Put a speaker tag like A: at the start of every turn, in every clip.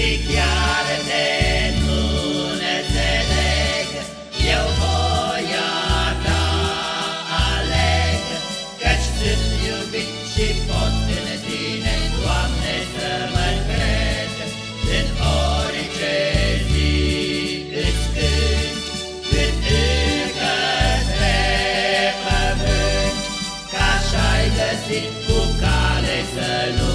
A: și de nu înțeleg Eu voia ta aleg. Căci sunt iubit pot în tine, Doamne, să mă cred. În orice zi îți cânt Cât încă spre să-i găsit cu cale să nu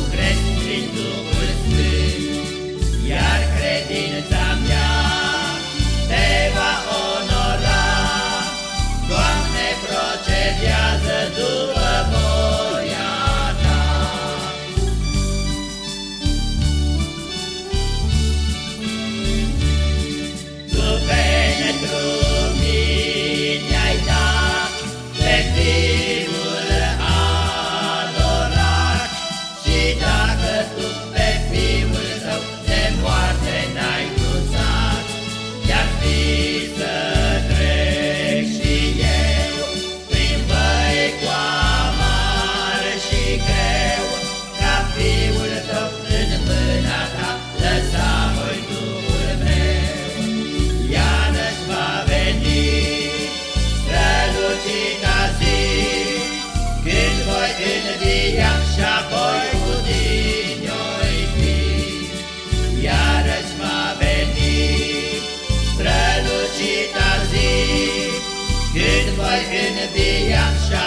A: in the ocean.